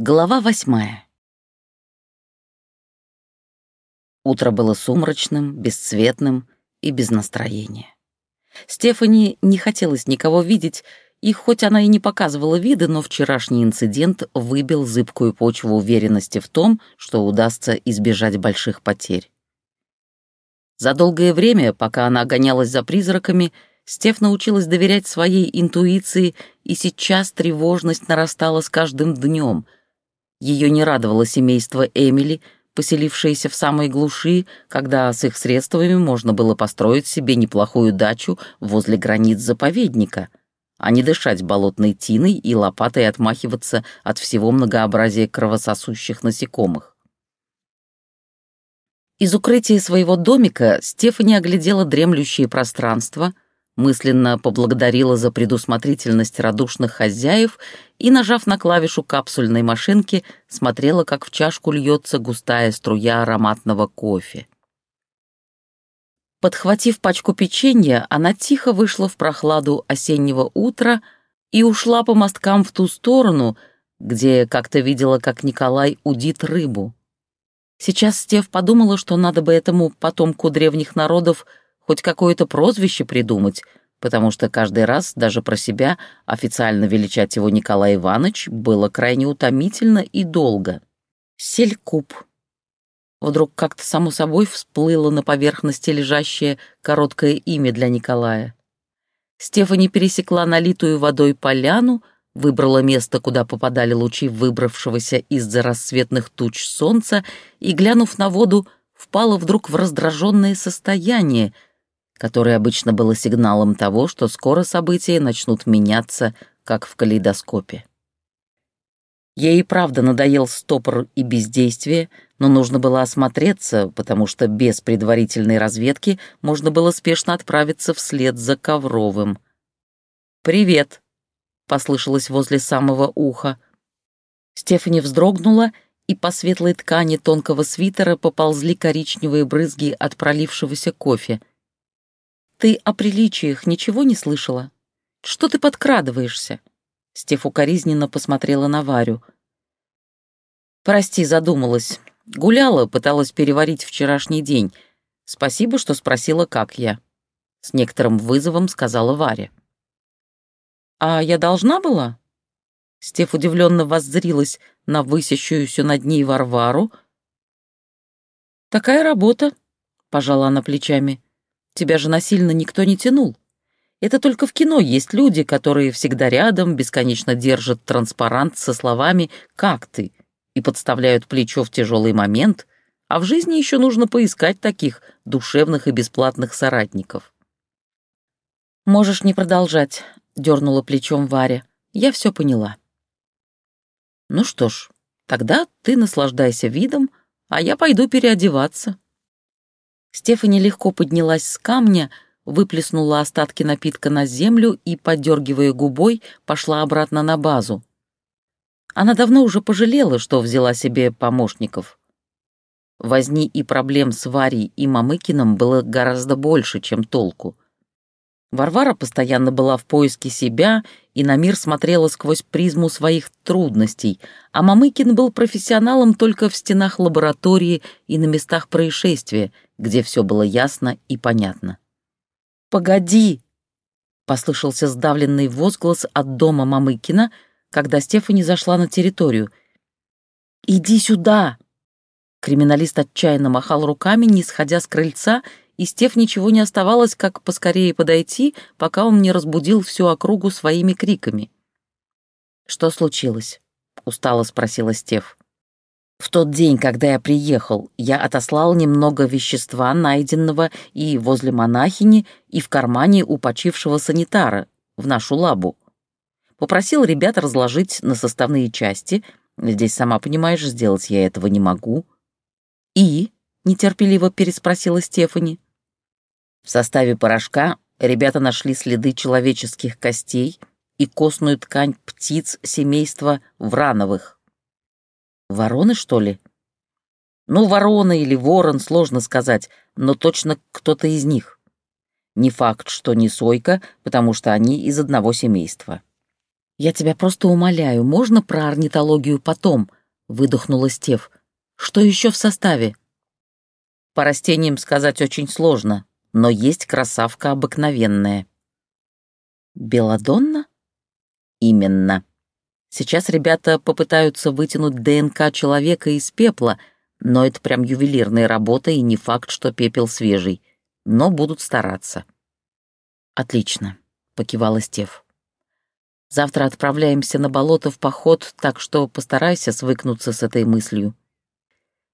Глава восьмая. Утро было сумрачным, бесцветным и без настроения. Стефани не хотелось никого видеть, и хоть она и не показывала виды, но вчерашний инцидент выбил зыбкую почву уверенности в том, что удастся избежать больших потерь. За долгое время, пока она гонялась за призраками, Стеф научилась доверять своей интуиции, и сейчас тревожность нарастала с каждым днем — ее не радовало семейство Эмили, поселившееся в самой глуши, когда с их средствами можно было построить себе неплохую дачу возле границ заповедника, а не дышать болотной тиной и лопатой отмахиваться от всего многообразия кровососущих насекомых. Из укрытия своего домика Стефани оглядела дремлющее пространство — мысленно поблагодарила за предусмотрительность радушных хозяев и, нажав на клавишу капсульной машинки, смотрела, как в чашку льется густая струя ароматного кофе. Подхватив пачку печенья, она тихо вышла в прохладу осеннего утра и ушла по мосткам в ту сторону, где как-то видела, как Николай удит рыбу. Сейчас Стев подумала, что надо бы этому потомку древних народов хоть какое-то прозвище придумать, потому что каждый раз, даже про себя, официально величать его Николай Иванович было крайне утомительно и долго. Селькуб. Вдруг как-то само собой всплыло на поверхности лежащее короткое имя для Николая. Стефани пересекла налитую водой поляну, выбрала место, куда попадали лучи выбравшегося из-за рассветных туч солнца и, глянув на воду, впала вдруг в раздраженное состояние — которое обычно было сигналом того, что скоро события начнут меняться, как в калейдоскопе. Ей и правда надоел стопор и бездействие, но нужно было осмотреться, потому что без предварительной разведки можно было спешно отправиться вслед за Ковровым. «Привет!» — послышалось возле самого уха. Стефани вздрогнула, и по светлой ткани тонкого свитера поползли коричневые брызги от пролившегося кофе. Ты о приличиях ничего не слышала? Что ты подкрадываешься?» Стеф укоризненно посмотрела на Варю. «Прости, задумалась. Гуляла, пыталась переварить вчерашний день. Спасибо, что спросила, как я». С некоторым вызовом сказала Варя. «А я должна была?» Стеф удивленно воззрилась на высящуюся над ней Варвару. «Такая работа», — пожала она плечами. Тебя же насильно никто не тянул. Это только в кино есть люди, которые всегда рядом, бесконечно держат транспарант со словами «Как ты?» и подставляют плечо в тяжелый момент, а в жизни еще нужно поискать таких душевных и бесплатных соратников. «Можешь не продолжать», — дернула плечом Варя. «Я все поняла». «Ну что ж, тогда ты наслаждайся видом, а я пойду переодеваться». Стефани легко поднялась с камня, выплеснула остатки напитка на землю и, подергивая губой, пошла обратно на базу. Она давно уже пожалела, что взяла себе помощников. Возни и проблем с Варей и Мамыкиным было гораздо больше, чем толку. Варвара постоянно была в поиске себя и на мир смотрела сквозь призму своих трудностей, а Мамыкин был профессионалом только в стенах лаборатории и на местах происшествия, где все было ясно и понятно. «Погоди!» — послышался сдавленный возглас от дома Мамыкина, когда Стефани зашла на территорию. «Иди сюда!» Криминалист отчаянно махал руками, не сходя с крыльца, и Стеф ничего не оставалось, как поскорее подойти, пока он не разбудил всю округу своими криками. «Что случилось?» — устало спросила Стеф. «В тот день, когда я приехал, я отослал немного вещества, найденного и возле монахини, и в кармане у почившего санитара, в нашу лабу. Попросил ребят разложить на составные части. Здесь, сама понимаешь, сделать я этого не могу». «И?» — нетерпеливо переспросила Стефани. В составе порошка ребята нашли следы человеческих костей и костную ткань птиц семейства Врановых. Вороны, что ли? Ну, ворона или ворон, сложно сказать, но точно кто-то из них. Не факт, что не сойка, потому что они из одного семейства. «Я тебя просто умоляю, можно про орнитологию потом?» — выдохнула Стев. «Что еще в составе?» «По растениям сказать очень сложно, но есть красавка обыкновенная». «Беладонна?» «Именно. Сейчас ребята попытаются вытянуть ДНК человека из пепла, но это прям ювелирная работа и не факт, что пепел свежий. Но будут стараться». «Отлично», — покивала Стев. Завтра отправляемся на болото в поход, так что постарайся свыкнуться с этой мыслью».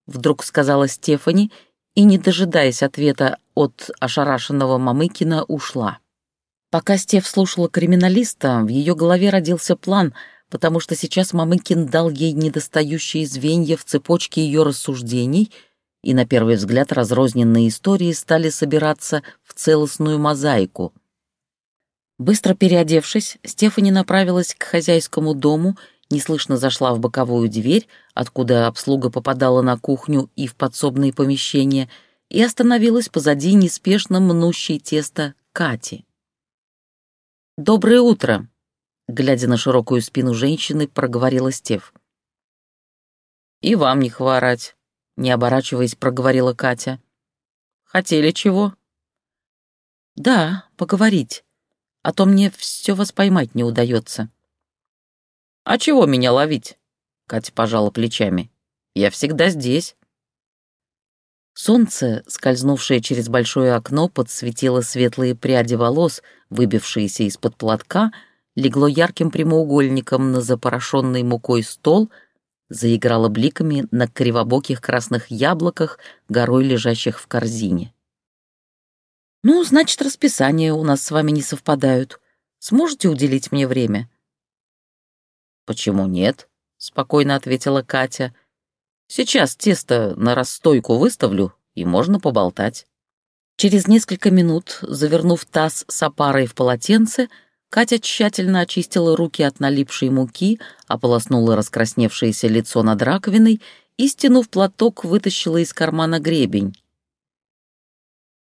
Вдруг сказала Стефани и, не дожидаясь ответа от ошарашенного Мамыкина, ушла. Пока Стеф слушала криминалиста, в ее голове родился план, потому что сейчас Мамыкин дал ей недостающие звенья в цепочке ее рассуждений, и на первый взгляд разрозненные истории стали собираться в целостную мозаику — Быстро переодевшись, Стефани направилась к хозяйскому дому, неслышно зашла в боковую дверь, откуда обслуга попадала на кухню и в подсобные помещения, и остановилась позади неспешно мнущей тесто Кати. «Доброе утро!» — глядя на широкую спину женщины, проговорила Стеф. «И вам не хворать», — не оборачиваясь, проговорила Катя. «Хотели чего?» «Да, поговорить а то мне все вас поймать не удается. «А чего меня ловить?» — Катя пожала плечами. «Я всегда здесь». Солнце, скользнувшее через большое окно, подсветило светлые пряди волос, выбившиеся из-под платка, легло ярким прямоугольником на запорошенный мукой стол, заиграло бликами на кривобоких красных яблоках, горой лежащих в корзине. «Ну, значит, расписания у нас с вами не совпадают. Сможете уделить мне время?» «Почему нет?» — спокойно ответила Катя. «Сейчас тесто на расстойку выставлю, и можно поболтать». Через несколько минут, завернув таз с опарой в полотенце, Катя тщательно очистила руки от налипшей муки, ополоснула раскрасневшееся лицо над раковиной и, стянув платок, вытащила из кармана гребень.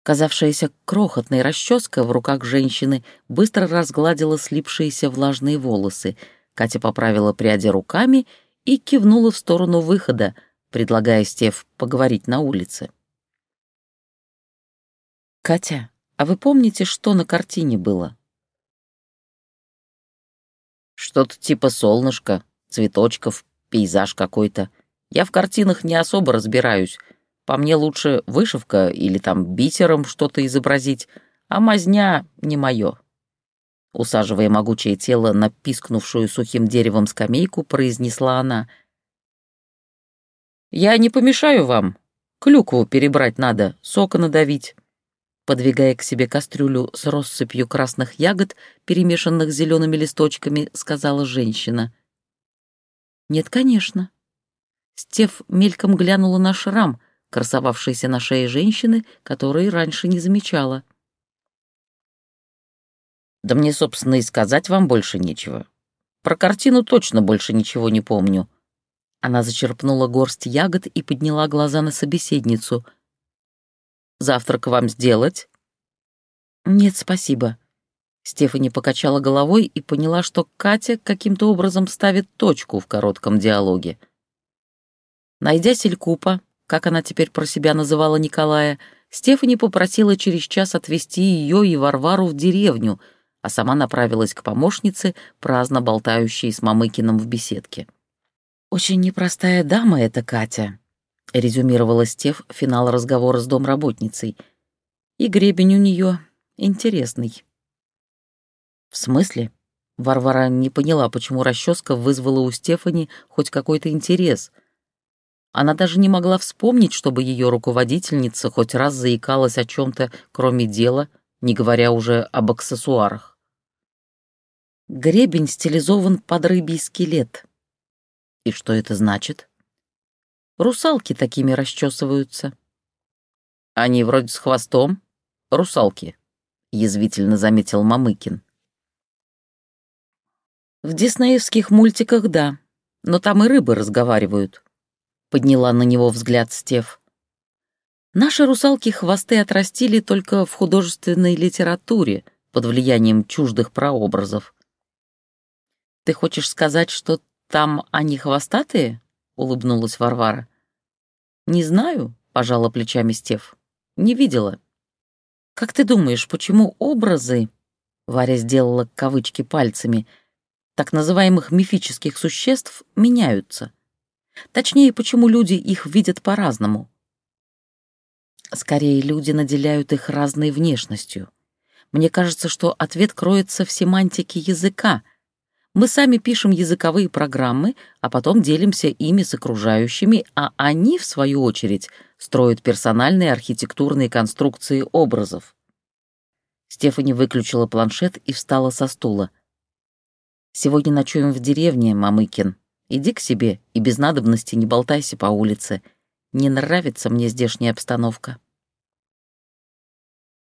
Казавшаяся крохотной расческа в руках женщины быстро разгладила слипшиеся влажные волосы. Катя поправила пряди руками и кивнула в сторону выхода, предлагая Стев поговорить на улице. «Катя, а вы помните, что на картине было?» «Что-то типа солнышко, цветочков, пейзаж какой-то. Я в картинах не особо разбираюсь, по мне лучше вышивка или там бисером что-то изобразить, а мазня не мое. Усаживая могучее тело на пискнувшую сухим деревом скамейку, произнесла она. «Я не помешаю вам. Клюкву перебрать надо, сока надавить». Подвигая к себе кастрюлю с россыпью красных ягод, перемешанных зелеными листочками, сказала женщина. «Нет, конечно». Стев мельком глянула на шрам, красовавшейся на шее женщины, которые раньше не замечала. «Да мне, собственно, и сказать вам больше нечего. Про картину точно больше ничего не помню». Она зачерпнула горсть ягод и подняла глаза на собеседницу. «Завтрак вам сделать?» «Нет, спасибо». Стефани покачала головой и поняла, что Катя каким-то образом ставит точку в коротком диалоге. Найдя селькупа, как она теперь про себя называла Николая, Стефани попросила через час отвезти ее и Варвару в деревню, а сама направилась к помощнице, праздно болтающей с Мамыкиным в беседке. «Очень непростая дама эта Катя», — резюмировала Стеф финал разговора с домработницей. «И гребень у нее интересный». «В смысле?» Варвара не поняла, почему расческа вызвала у Стефани хоть какой-то интерес — она даже не могла вспомнить, чтобы ее руководительница хоть раз заикалась о чем-то, кроме дела, не говоря уже об аксессуарах. Гребень стилизован под рыбий скелет. И что это значит? Русалки такими расчесываются. Они вроде с хвостом. Русалки, язвительно заметил Мамыкин. В диснеевских мультиках да, но там и рыбы разговаривают подняла на него взгляд Стев. Наши русалки хвосты отрастили только в художественной литературе под влиянием чуждых прообразов. «Ты хочешь сказать, что там они хвостатые?» — улыбнулась Варвара. «Не знаю», — пожала плечами Стев. «Не видела». «Как ты думаешь, почему образы...» Варя сделала кавычки пальцами. «Так называемых мифических существ меняются. Точнее, почему люди их видят по-разному. Скорее, люди наделяют их разной внешностью. Мне кажется, что ответ кроется в семантике языка. Мы сами пишем языковые программы, а потом делимся ими с окружающими, а они, в свою очередь, строят персональные архитектурные конструкции образов. Стефани выключила планшет и встала со стула. «Сегодня ночуем в деревне, Мамыкин. Иди к себе и без надобности не болтайся по улице. Не нравится мне здешняя обстановка».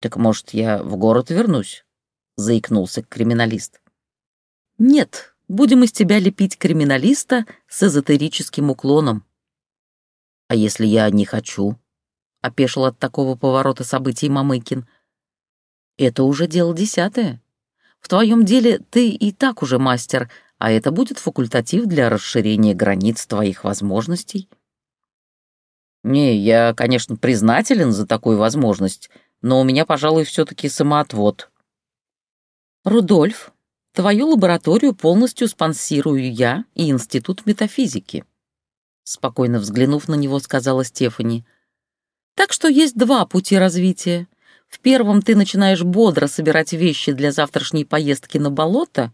«Так, может, я в город вернусь?» — заикнулся криминалист. «Нет, будем из тебя лепить криминалиста с эзотерическим уклоном». «А если я не хочу?» — опешил от такого поворота событий Мамыкин. «Это уже дело десятое. В твоем деле ты и так уже мастер, а это будет факультатив для расширения границ твоих возможностей». «Не, я, конечно, признателен за такую возможность», но у меня, пожалуй, все-таки самоотвод. Рудольф, твою лабораторию полностью спонсирую я и Институт метафизики. Спокойно взглянув на него, сказала Стефани. Так что есть два пути развития. В первом ты начинаешь бодро собирать вещи для завтрашней поездки на болото,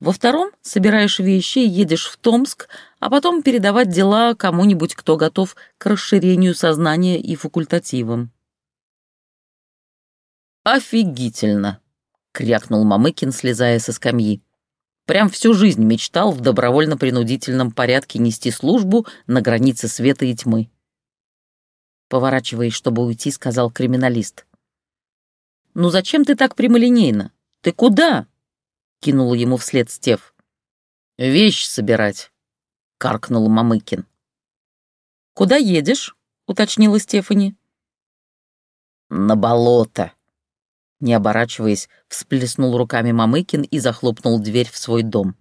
во втором собираешь вещи и едешь в Томск, а потом передавать дела кому-нибудь, кто готов к расширению сознания и факультативам. «Офигительно!» — крякнул Мамыкин, слезая со скамьи. «Прям всю жизнь мечтал в добровольно-принудительном порядке нести службу на границе света и тьмы». Поворачиваясь, чтобы уйти, сказал криминалист. «Ну зачем ты так прямолинейно? Ты куда?» — кинул ему вслед Стев. «Вещь собирать», — каркнул Мамыкин. «Куда едешь?» — уточнила Стефани. «На болото», не оборачиваясь, всплеснул руками Мамыкин и захлопнул дверь в свой дом.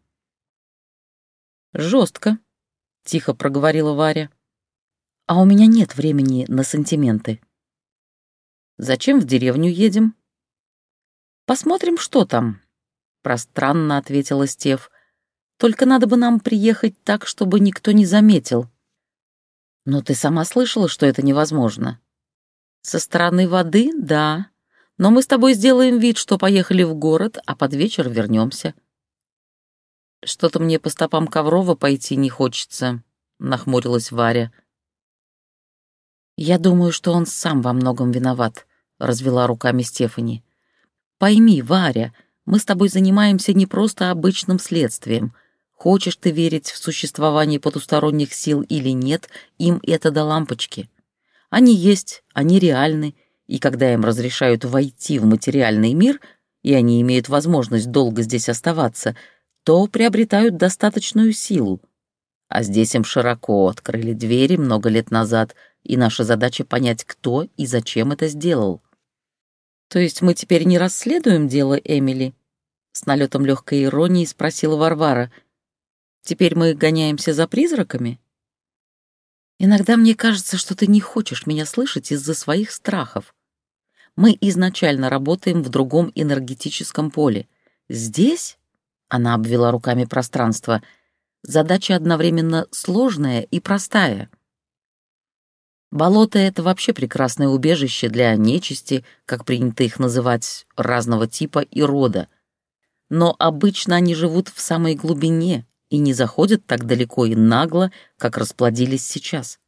«Жестко», — тихо проговорила Варя. «А у меня нет времени на сантименты». «Зачем в деревню едем?» «Посмотрим, что там», — пространно ответила Стев. «Только надо бы нам приехать так, чтобы никто не заметил». «Но ты сама слышала, что это невозможно?» «Со стороны воды — да, но мы с тобой сделаем вид, что поехали в город, а под вечер вернемся. Что-то мне по стопам Коврова пойти не хочется, нахмурилась Варя. Я думаю, что он сам во многом виноват, развела руками Стефани. Пойми, Варя, мы с тобой занимаемся не просто обычным следствием. Хочешь ты верить в существование потусторонних сил или нет, им это до лампочки. Они есть, они реальны, и когда им разрешают войти в материальный мир, и они имеют возможность долго здесь оставаться, то приобретают достаточную силу. А здесь им широко открыли двери много лет назад, и наша задача понять, кто и зачем это сделал. То есть мы теперь не расследуем дело Эмили? С налетом легкой иронии спросила Варвара. Теперь мы гоняемся за призраками? Иногда мне кажется, что ты не хочешь меня слышать из-за своих страхов. Мы изначально работаем в другом энергетическом поле. Здесь, — она обвела руками пространство, — задача одновременно сложная и простая. Болото — это вообще прекрасное убежище для нечисти, как принято их называть, разного типа и рода. Но обычно они живут в самой глубине, и не заходят так далеко и нагло, как расплодились сейчас.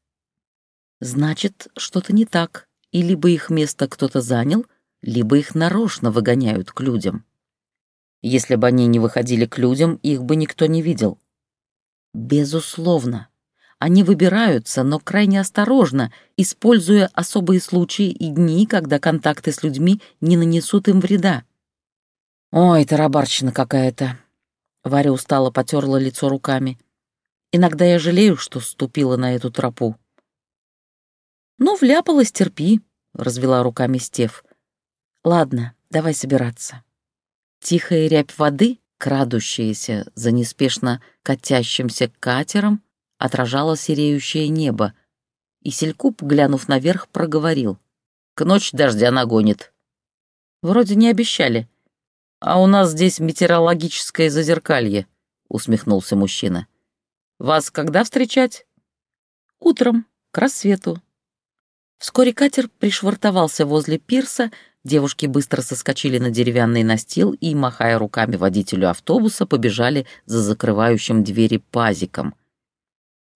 Значит, что-то не так, и либо их место кто-то занял, либо их нарочно выгоняют к людям. Если бы они не выходили к людям, их бы никто не видел. Безусловно. Они выбираются, но крайне осторожно, используя особые случаи и дни, когда контакты с людьми не нанесут им вреда. «Ой, тарабарщина какая-то», Варя устало потерла лицо руками. «Иногда я жалею, что ступила на эту тропу». «Ну, вляпалась, терпи», — развела руками Стев. «Ладно, давай собираться». Тихая рябь воды, Крадущееся за неспешно катящимся катером отражало сереющее небо, и Селькуп, глянув наверх, проговорил. «К ночь дождя нагонит». «Вроде не обещали». «А у нас здесь метеорологическое зазеркалье», — усмехнулся мужчина. «Вас когда встречать?» «Утром, к рассвету». Вскоре катер пришвартовался возле пирса, девушки быстро соскочили на деревянный настил и, махая руками водителю автобуса, побежали за закрывающим двери пазиком —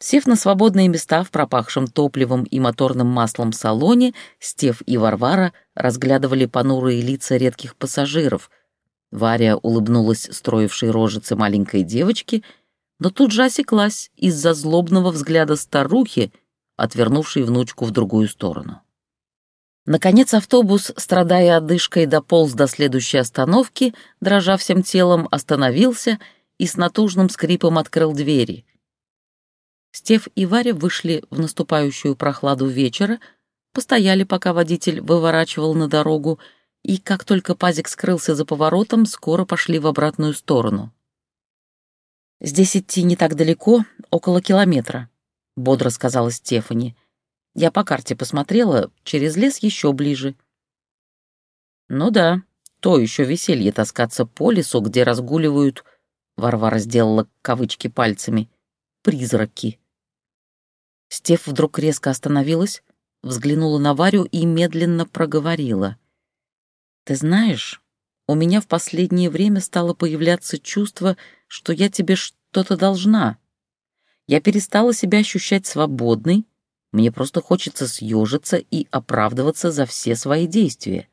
Сев на свободные места в пропахшем топливом и моторным маслом салоне, Стев и Варвара разглядывали понурые лица редких пассажиров. Варя улыбнулась строившей рожице маленькой девочки, но тут же осеклась из-за злобного взгляда старухи, отвернувшей внучку в другую сторону. Наконец автобус, страдая одышкой, дополз до следующей остановки, дрожа всем телом, остановился и с натужным скрипом открыл двери — Стев и Варя вышли в наступающую прохладу вечера, постояли, пока водитель выворачивал на дорогу, и как только пазик скрылся за поворотом, скоро пошли в обратную сторону. «Здесь идти не так далеко, около километра», — бодро сказала Стефани. «Я по карте посмотрела, через лес еще ближе». «Ну да, то еще веселье таскаться по лесу, где разгуливают...» Варвара сделала кавычки пальцами — призраки. Стеф вдруг резко остановилась, взглянула на Варю и медленно проговорила. «Ты знаешь, у меня в последнее время стало появляться чувство, что я тебе что-то должна. Я перестала себя ощущать свободной, мне просто хочется съежиться и оправдываться за все свои действия.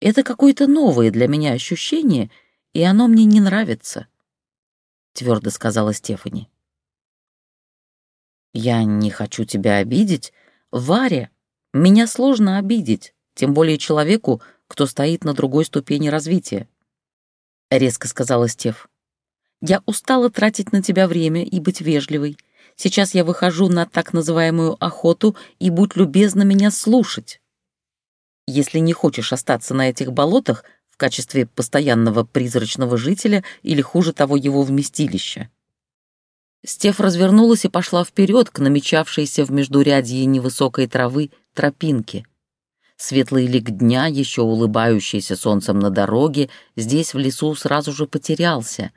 Это какое-то новое для меня ощущение, и оно мне не нравится твердо сказала Стефани. «Я не хочу тебя обидеть. Варя, меня сложно обидеть, тем более человеку, кто стоит на другой ступени развития», — резко сказала Стеф. «Я устала тратить на тебя время и быть вежливой. Сейчас я выхожу на так называемую охоту, и будь любезна меня слушать. Если не хочешь остаться на этих болотах, в качестве постоянного призрачного жителя или, хуже того, его вместилища. Стеф развернулась и пошла вперед к намечавшейся в междурядье невысокой травы тропинке. Светлый лик дня, еще улыбающийся солнцем на дороге, здесь в лесу сразу же потерялся.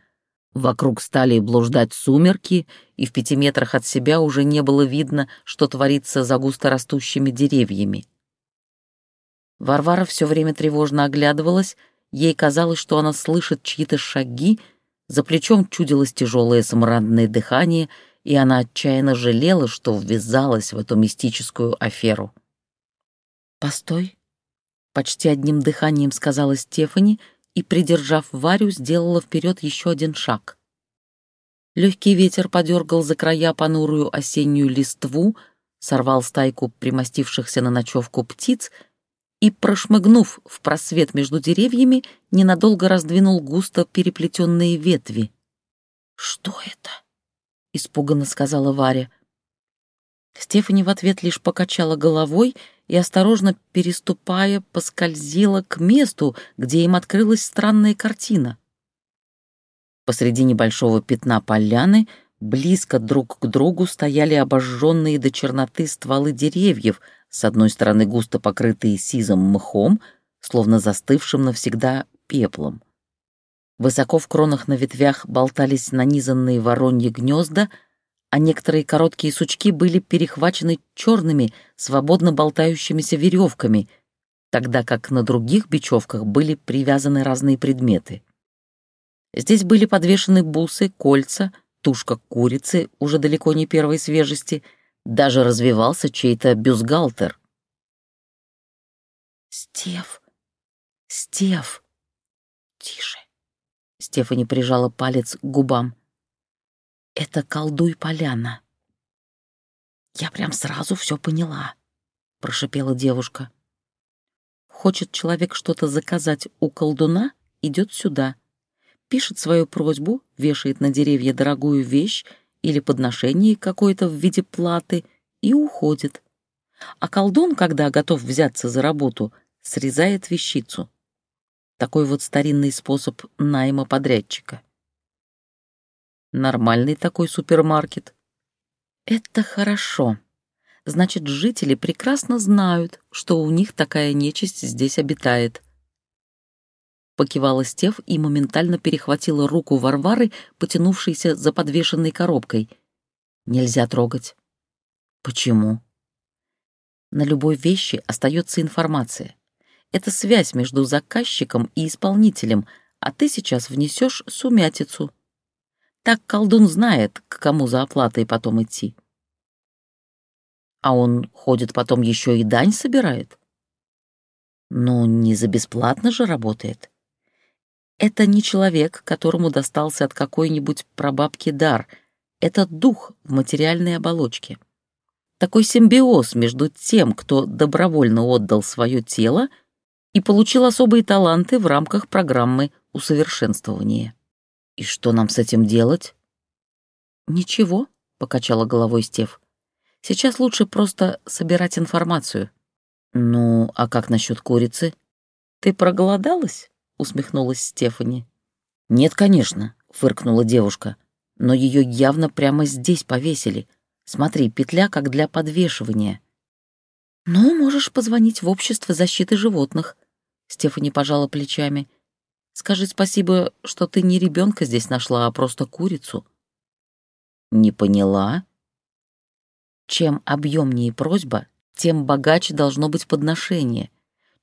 Вокруг стали блуждать сумерки, и в пяти метрах от себя уже не было видно, что творится за густо растущими деревьями. Варвара все время тревожно оглядывалась, ей казалось, что она слышит чьи-то шаги, за плечом чудилось тяжелое саморанное дыхание, и она отчаянно жалела, что ввязалась в эту мистическую аферу. «Постой», — почти одним дыханием сказала Стефани и, придержав Варю, сделала вперед еще один шаг. Легкий ветер подергал за края понурую осеннюю листву, сорвал стайку примостившихся на ночевку птиц — и, прошмыгнув в просвет между деревьями, ненадолго раздвинул густо переплетенные ветви. «Что это?» — испуганно сказала Варя. Стефани в ответ лишь покачала головой и, осторожно переступая, поскользила к месту, где им открылась странная картина. Посреди небольшого пятна поляны близко друг к другу стояли обожженные до черноты стволы деревьев — с одной стороны густо покрытые сизым мхом, словно застывшим навсегда пеплом. Высоко в кронах на ветвях болтались нанизанные вороньи гнезда, а некоторые короткие сучки были перехвачены черными, свободно болтающимися веревками, тогда как на других бечевках были привязаны разные предметы. Здесь были подвешены бусы, кольца, тушка курицы, уже далеко не первой свежести — даже развивался чей-то бюстгальтер. «Стеф! Стеф!» «Тише!» Стефани прижала палец к губам. «Это колдуй поляна». «Я прям сразу все поняла», — прошипела девушка. «Хочет человек что-то заказать у колдуна, идет сюда, пишет свою просьбу, вешает на деревья дорогую вещь или подношение какое-то в виде платы и уходит. А колдун, когда готов взяться за работу, срезает вещицу. Такой вот старинный способ найма подрядчика. Нормальный такой супермаркет. Это хорошо. Значит, жители прекрасно знают, что у них такая нечисть здесь обитает. Покивала Стев и моментально перехватила руку Варвары, потянувшейся за подвешенной коробкой. Нельзя трогать. Почему? На любой вещи остается информация. Это связь между заказчиком и исполнителем, а ты сейчас внесешь сумятицу. Так колдун знает, к кому за оплатой потом идти. А он ходит потом еще и дань собирает? Ну, не за бесплатно же работает. Это не человек, которому достался от какой-нибудь прабабки дар. Это дух в материальной оболочке. Такой симбиоз между тем, кто добровольно отдал свое тело и получил особые таланты в рамках программы усовершенствования. «И что нам с этим делать?» «Ничего», — покачала головой Стев. «Сейчас лучше просто собирать информацию». «Ну, а как насчет курицы?» «Ты проголодалась?» — усмехнулась Стефани. «Нет, конечно», — фыркнула девушка. «Но ее явно прямо здесь повесили. Смотри, петля как для подвешивания». «Ну, можешь позвонить в общество защиты животных», — Стефани пожала плечами. Скажи спасибо, что ты не ребенка здесь нашла, а просто курицу. Не поняла. Чем объемнее просьба, тем богаче должно быть подношение.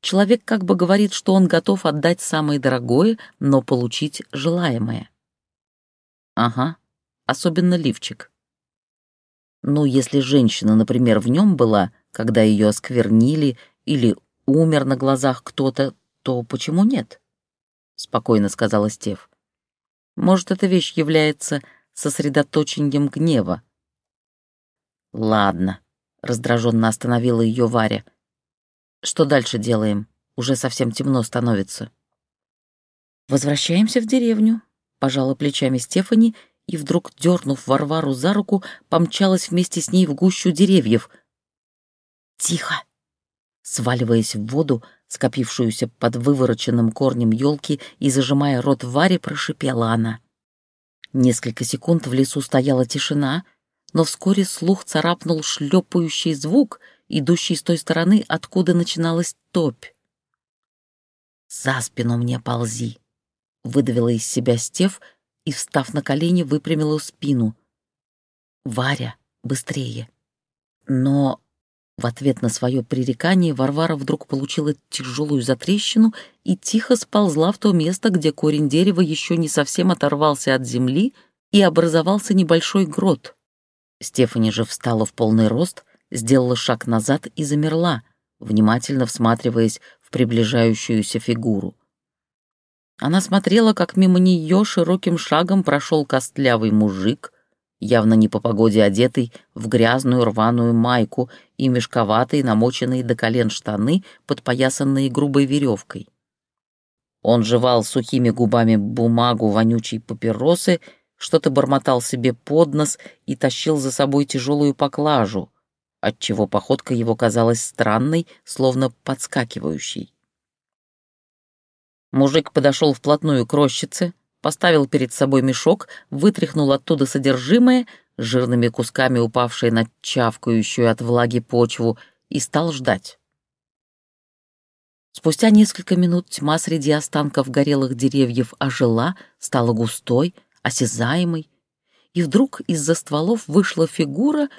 Человек как бы говорит, что он готов отдать самое дорогое, но получить желаемое. Ага, особенно лифчик. Ну, если женщина, например, в нем была, когда ее осквернили или умер на глазах кто-то, то почему нет? — спокойно сказала Стев. «Может, эта вещь является сосредоточением гнева?» «Ладно», — раздраженно остановила ее Варя. «Что дальше делаем? Уже совсем темно становится». «Возвращаемся в деревню», — пожала плечами Стефани и, вдруг дернув Варвару за руку, помчалась вместе с ней в гущу деревьев. «Тихо!» Сваливаясь в воду, скопившуюся под вывороченным корнем елки и зажимая рот Варе, прошипела она. Несколько секунд в лесу стояла тишина, но вскоре слух царапнул шлепающий звук, идущий с той стороны, откуда начиналась топь. «За спину мне ползи!» — выдавила из себя Стев и, встав на колени, выпрямила спину. «Варя, быстрее!» Но в ответ на свое пререкание Варвара вдруг получила тяжелую затрещину и тихо сползла в то место, где корень дерева еще не совсем оторвался от земли и образовался небольшой грот. Стефани же встала в полный рост, сделала шаг назад и замерла, внимательно всматриваясь в приближающуюся фигуру. Она смотрела, как мимо нее широким шагом прошел костлявый мужик, явно не по погоде одетый в грязную рваную майку и мешковатые, намоченные до колен штаны, подпоясанные грубой веревкой. Он жевал сухими губами бумагу вонючей папиросы, что-то бормотал себе под нос и тащил за собой тяжелую поклажу, отчего походка его казалась странной, словно подскакивающей. Мужик подошел вплотную к рощице, поставил перед собой мешок, вытряхнул оттуда содержимое, жирными кусками упавшее на чавкающую от влаги почву, и стал ждать. Спустя несколько минут тьма среди останков горелых деревьев ожила, стала густой, осязаемой, и вдруг из-за стволов вышла фигура,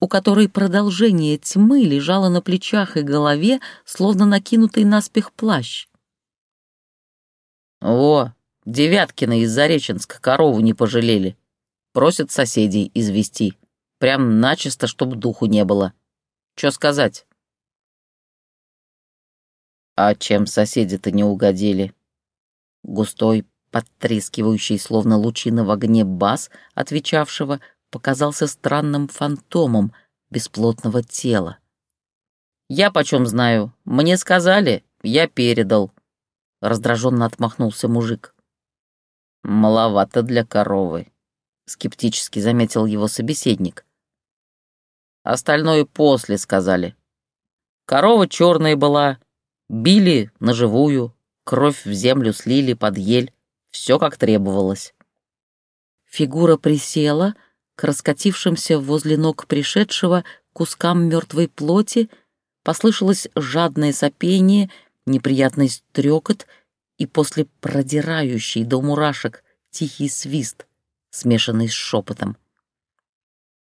у которой продолжение тьмы лежало на плечах и голове, словно накинутый наспех плащ. «О, Девяткина из Зареченска корову не пожалели. Просят соседей извести. Прям начисто, чтоб духу не было. Чё сказать? А чем соседи-то не угодили? Густой, подтрескивающий, словно лучина в огне бас, отвечавшего, показался странным фантомом бесплотного тела. «Я почем знаю? Мне сказали, я передал», — раздраженно отмахнулся мужик. «Маловато для коровы», — скептически заметил его собеседник. «Остальное после», — сказали. «Корова черная была, били на живую, Кровь в землю слили под ель. Все как требовалось. Фигура присела к раскатившимся возле ног пришедшего кускам мертвой плоти, послышалось жадное сопение, неприятный стрекот и после продирающий до мурашек тихий свист, смешанный с шепотом.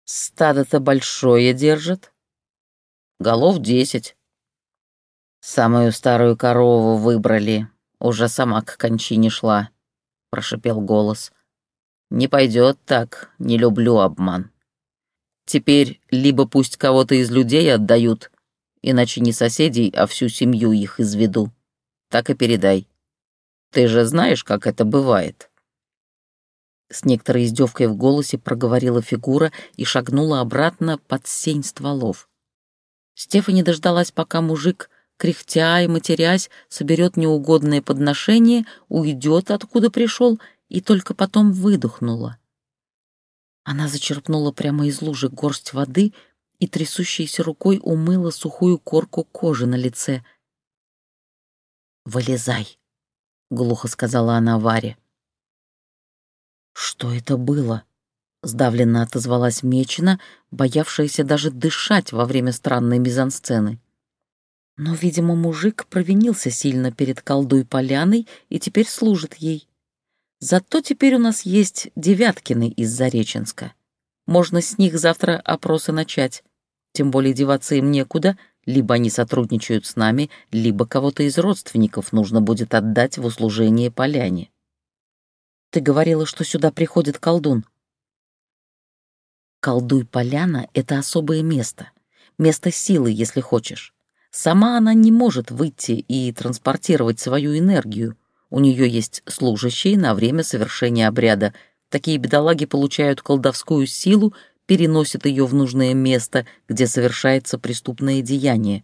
«Стадо-то большое держит. Голов десять. Самую старую корову выбрали, уже сама к кончине шла», — прошипел голос. Не пойдет так, не люблю обман. Теперь либо пусть кого-то из людей отдают, иначе не соседей, а всю семью их изведу. Так и передай. Ты же знаешь, как это бывает. С некоторой издевкой в голосе проговорила фигура и шагнула обратно под сень стволов. Стефани дождалась, пока мужик, кряхтя и матерясь, соберет неугодное подношение, уйдет, откуда пришел, и только потом выдохнула. Она зачерпнула прямо из лужи горсть воды и трясущейся рукой умыла сухую корку кожи на лице. «Вылезай», — глухо сказала она Варе. «Что это было?» — сдавленно отозвалась Мечина, боявшаяся даже дышать во время странной мизансцены. Но, видимо, мужик провинился сильно перед колдой поляной и теперь служит ей. Зато теперь у нас есть Девяткины из Зареченска. Можно с них завтра опросы начать. Тем более деваться им некуда, либо они сотрудничают с нами, либо кого-то из родственников нужно будет отдать в услужение поляне. Ты говорила, что сюда приходит колдун. Колдуй поляна — это особое место. Место силы, если хочешь. Сама она не может выйти и транспортировать свою энергию, у нее есть служащие на время совершения обряда. Такие бедолаги получают колдовскую силу, переносят ее в нужное место, где совершается преступное деяние.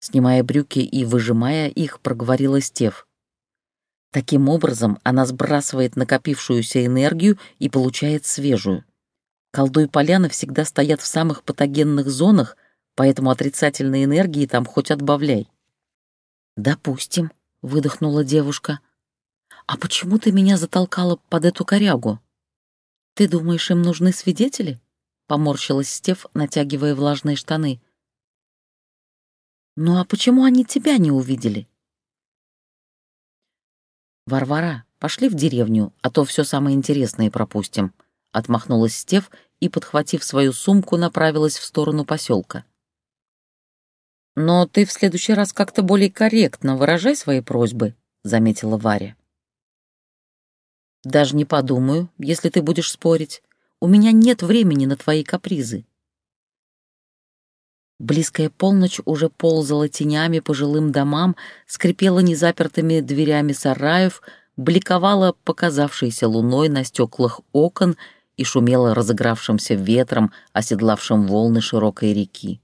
Снимая брюки и выжимая их, проговорила Стев. Таким образом, она сбрасывает накопившуюся энергию и получает свежую. Колдуй поляны всегда стоят в самых патогенных зонах, поэтому отрицательной энергии там хоть отбавляй. «Допустим», выдохнула девушка. «А почему ты меня затолкала под эту корягу?» «Ты думаешь, им нужны свидетели?» — поморщилась Стеф, натягивая влажные штаны. «Ну а почему они тебя не увидели?» «Варвара, пошли в деревню, а то все самое интересное пропустим», — отмахнулась Стеф и, подхватив свою сумку, направилась в сторону поселка. «Но ты в следующий раз как-то более корректно выражай свои просьбы», — заметила Варя. «Даже не подумаю, если ты будешь спорить. У меня нет времени на твои капризы». Близкая полночь уже ползала тенями по жилым домам, скрипела незапертыми дверями сараев, бликовала показавшейся луной на стеклах окон и шумела разыгравшимся ветром, оседлавшим волны широкой реки.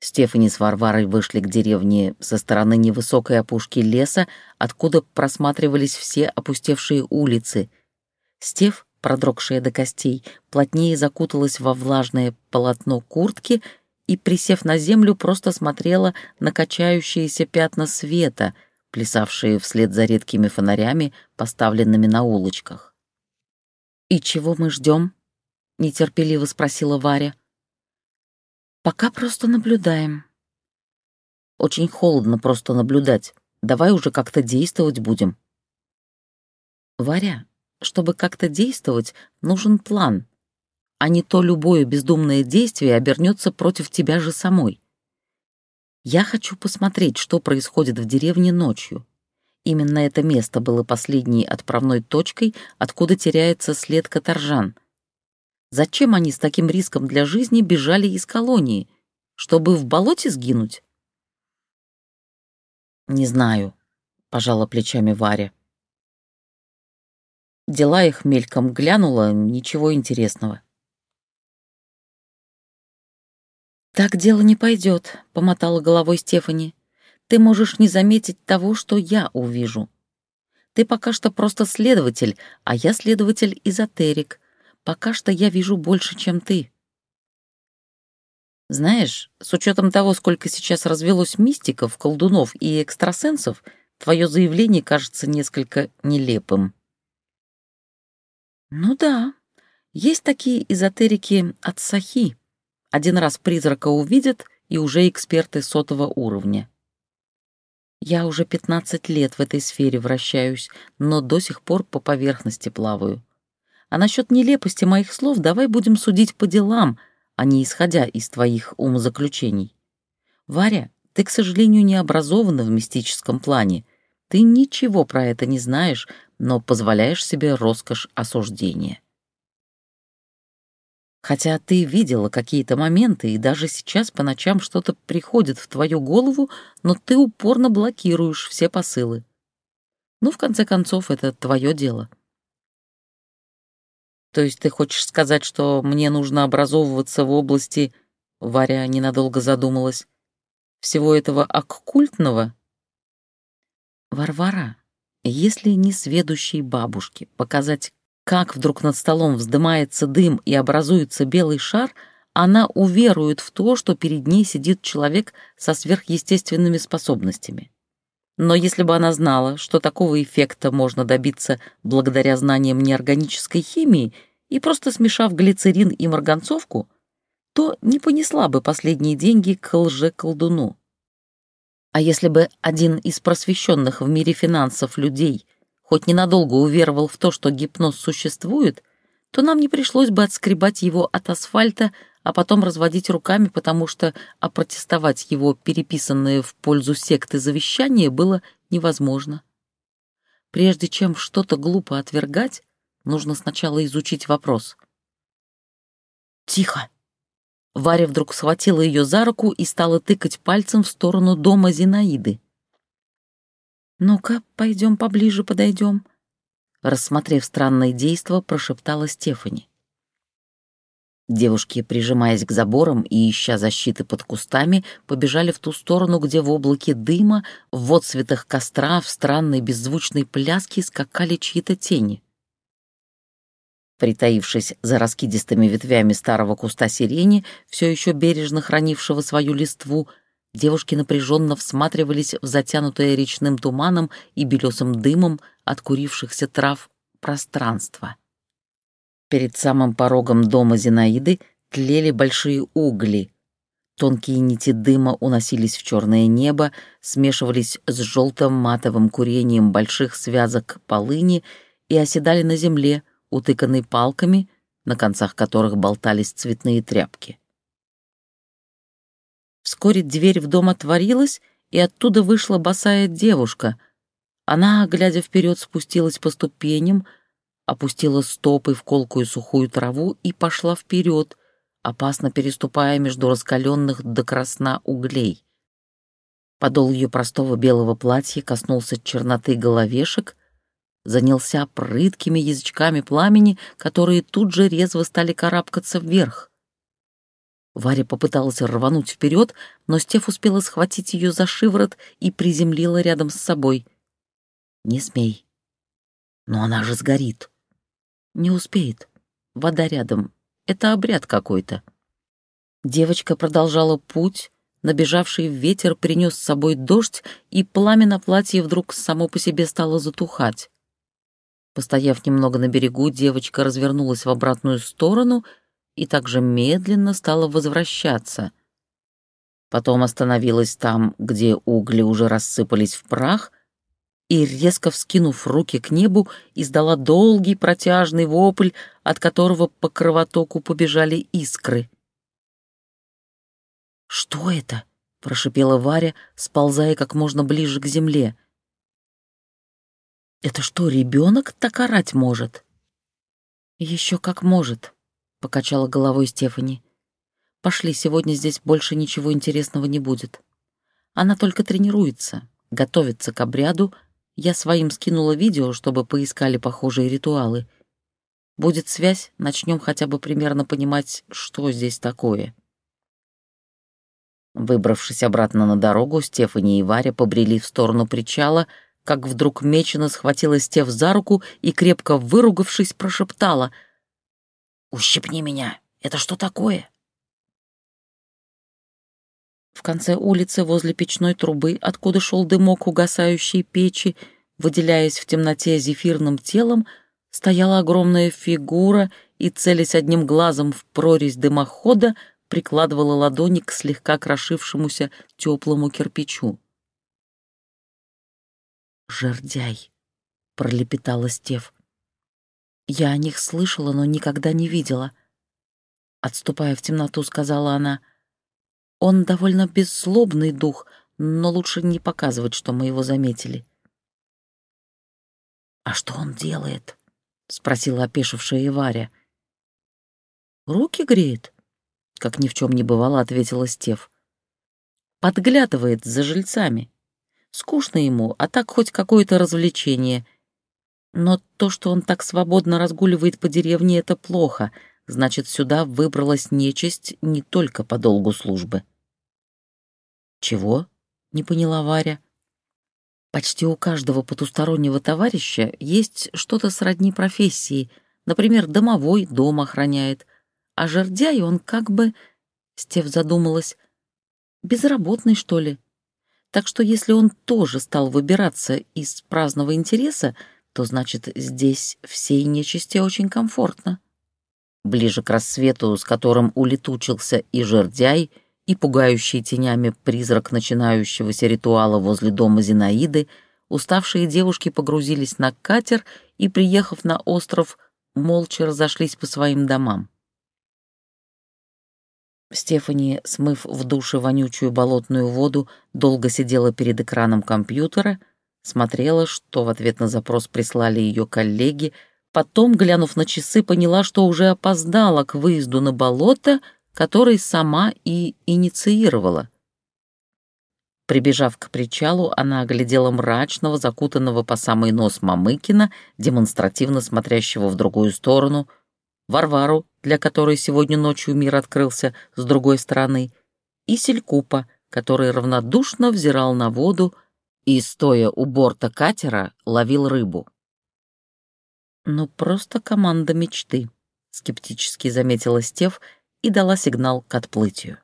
Стефани с Варварой вышли к деревне со стороны невысокой опушки леса, откуда просматривались все опустевшие улицы. Стеф, продрогшая до костей, плотнее закуталась во влажное полотно куртки и, присев на землю, просто смотрела на качающиеся пятна света, плясавшие вслед за редкими фонарями, поставленными на улочках. «И чего мы ждем? нетерпеливо спросила Варя. Пока просто наблюдаем. Очень холодно просто наблюдать. Давай уже как-то действовать будем. Варя, чтобы как-то действовать, нужен план, а не то любое бездумное действие обернется против тебя же самой. Я хочу посмотреть, что происходит в деревне ночью. Именно это место было последней отправной точкой, откуда теряется след каторжан — Зачем они с таким риском для жизни бежали из колонии? Чтобы в болоте сгинуть? «Не знаю», — пожала плечами Варя. Дела их мельком глянула, ничего интересного. «Так дело не пойдет», — помотала головой Стефани. «Ты можешь не заметить того, что я увижу. Ты пока что просто следователь, а я следователь-эзотерик. Пока что я вижу больше, чем ты». Знаешь, с учетом того, сколько сейчас развелось мистиков, колдунов и экстрасенсов, твое заявление кажется несколько нелепым. Ну да, есть такие эзотерики от Сахи. Один раз призрака увидят, и уже эксперты сотого уровня. Я уже 15 лет в этой сфере вращаюсь, но до сих пор по поверхности плаваю. А насчет нелепости моих слов давай будем судить по делам, а не исходя из твоих умозаключений. Варя, ты, к сожалению, не образована в мистическом плане. Ты ничего про это не знаешь, но позволяешь себе роскошь осуждения. Хотя ты видела какие-то моменты, и даже сейчас по ночам что-то приходит в твою голову, но ты упорно блокируешь все посылы. Ну, в конце концов, это твое дело. То есть ты хочешь сказать, что мне нужно образовываться в области, Варя ненадолго задумалась, всего этого оккультного? Варвара, если не сведущей бабушке показать, как вдруг над столом вздымается дым и образуется белый шар, она уверует в то, что перед ней сидит человек со сверхъестественными способностями. Но если бы она знала, что такого эффекта можно добиться благодаря знаниям неорганической химии и просто смешав глицерин и марганцовку, то не понесла бы последние деньги к лже-колдуну. А если бы один из просвещенных в мире финансов людей хоть ненадолго уверовал в то, что гипноз существует, то нам не пришлось бы отскребать его от асфальта а потом разводить руками, потому что опротестовать его переписанное в пользу секты завещание было невозможно. Прежде чем что-то глупо отвергать, нужно сначала изучить вопрос. «Тихо!» Варя вдруг схватила ее за руку и стала тыкать пальцем в сторону дома Зинаиды. «Ну-ка, пойдем поближе подойдем», — рассмотрев странное действо, прошептала Стефани. Девушки, прижимаясь к заборам и ища защиты под кустами, побежали в ту сторону, где в облаке дыма, в отцветах костра, в странной беззвучной пляске скакали чьи-то тени. Притаившись за раскидистыми ветвями старого куста сирени, все еще бережно хранившего свою листву, девушки напряженно всматривались в затянутое речным туманом и белесым дымом от курившихся трав пространство. Перед самым порогом дома Зинаиды тлели большие угли. Тонкие нити дыма уносились в черное небо, смешивались с желтым матовым курением больших связок полыни и оседали на земле, утыканной палками, на концах которых болтались цветные тряпки. Вскоре дверь в дом отворилась, и оттуда вышла босая девушка. Она, глядя вперед, спустилась по ступеням, опустила стопы в колкую сухую траву и пошла вперед, опасно переступая между раскаленных до красна углей. Подол ее простого белого платья коснулся черноты головешек, занялся прыткими язычками пламени, которые тут же резво стали карабкаться вверх. Варя попыталась рвануть вперед, но Стеф успела схватить ее за шиворот и приземлила рядом с собой. «Не смей. Но она же сгорит». Не успеет. Вода рядом. Это обряд какой-то. Девочка продолжала путь. Набежавший ветер принес с собой дождь, и пламя на платье вдруг само по себе стало затухать. Постояв немного на берегу, девочка развернулась в обратную сторону и также медленно стала возвращаться. Потом остановилась там, где угли уже рассыпались в прах, и, резко вскинув руки к небу, издала долгий протяжный вопль, от которого по кровотоку побежали искры. «Что это?» — прошипела Варя, сползая как можно ближе к земле. «Это что, ребенок так орать может?» «Еще как может», — покачала головой Стефани. «Пошли, сегодня здесь больше ничего интересного не будет. Она только тренируется, готовится к обряду, я своим скинула видео, чтобы поискали похожие ритуалы. Будет связь, начнем хотя бы примерно понимать, что здесь такое. Выбравшись обратно на дорогу, Стефани и Варя побрели в сторону причала, как вдруг Мечина схватила Стеф за руку и, крепко выругавшись, прошептала «Ущипни меня! Это что такое?» В конце улицы, возле печной трубы, откуда шел дымок угасающей печи, выделяясь в темноте зефирным телом, стояла огромная фигура и, целясь одним глазом в прорезь дымохода, прикладывала ладони к слегка крошившемуся теплому кирпичу. «Жердяй», — пролепетала Стев. «Я о них слышала, но никогда не видела». Отступая в темноту, сказала она, «Он довольно беззлобный дух, но лучше не показывать, что мы его заметили». «А что он делает?» — спросила опешившая Варя. «Руки греет?» — как ни в чем не бывало, ответила Стев. «Подглядывает за жильцами. Скучно ему, а так хоть какое-то развлечение. Но то, что он так свободно разгуливает по деревне, это плохо. Значит, сюда выбралась нечисть не только по долгу службы». «Чего?» — не поняла Варя. Почти у каждого потустороннего товарища есть что-то сродни профессии. Например, домовой дом охраняет. А жердяй он как бы, Стев задумалась, безработный, что ли. Так что если он тоже стал выбираться из праздного интереса, то значит здесь всей нечисти очень комфортно. Ближе к рассвету, с которым улетучился и жердяй, и пугающий тенями призрак начинающегося ритуала возле дома Зинаиды, уставшие девушки погрузились на катер и, приехав на остров, молча разошлись по своим домам. Стефани, смыв в душе вонючую болотную воду, долго сидела перед экраном компьютера, смотрела, что в ответ на запрос прислали ее коллеги, потом, глянув на часы, поняла, что уже опоздала к выезду на болото — который сама и инициировала. Прибежав к причалу, она оглядела мрачного, закутанного по самый нос Мамыкина, демонстративно смотрящего в другую сторону, Варвару, для которой сегодня ночью мир открылся с другой стороны, и Селькупа, который равнодушно взирал на воду и, стоя у борта катера, ловил рыбу. «Ну, просто команда мечты», — скептически заметила Стев и дала сигнал к отплытию.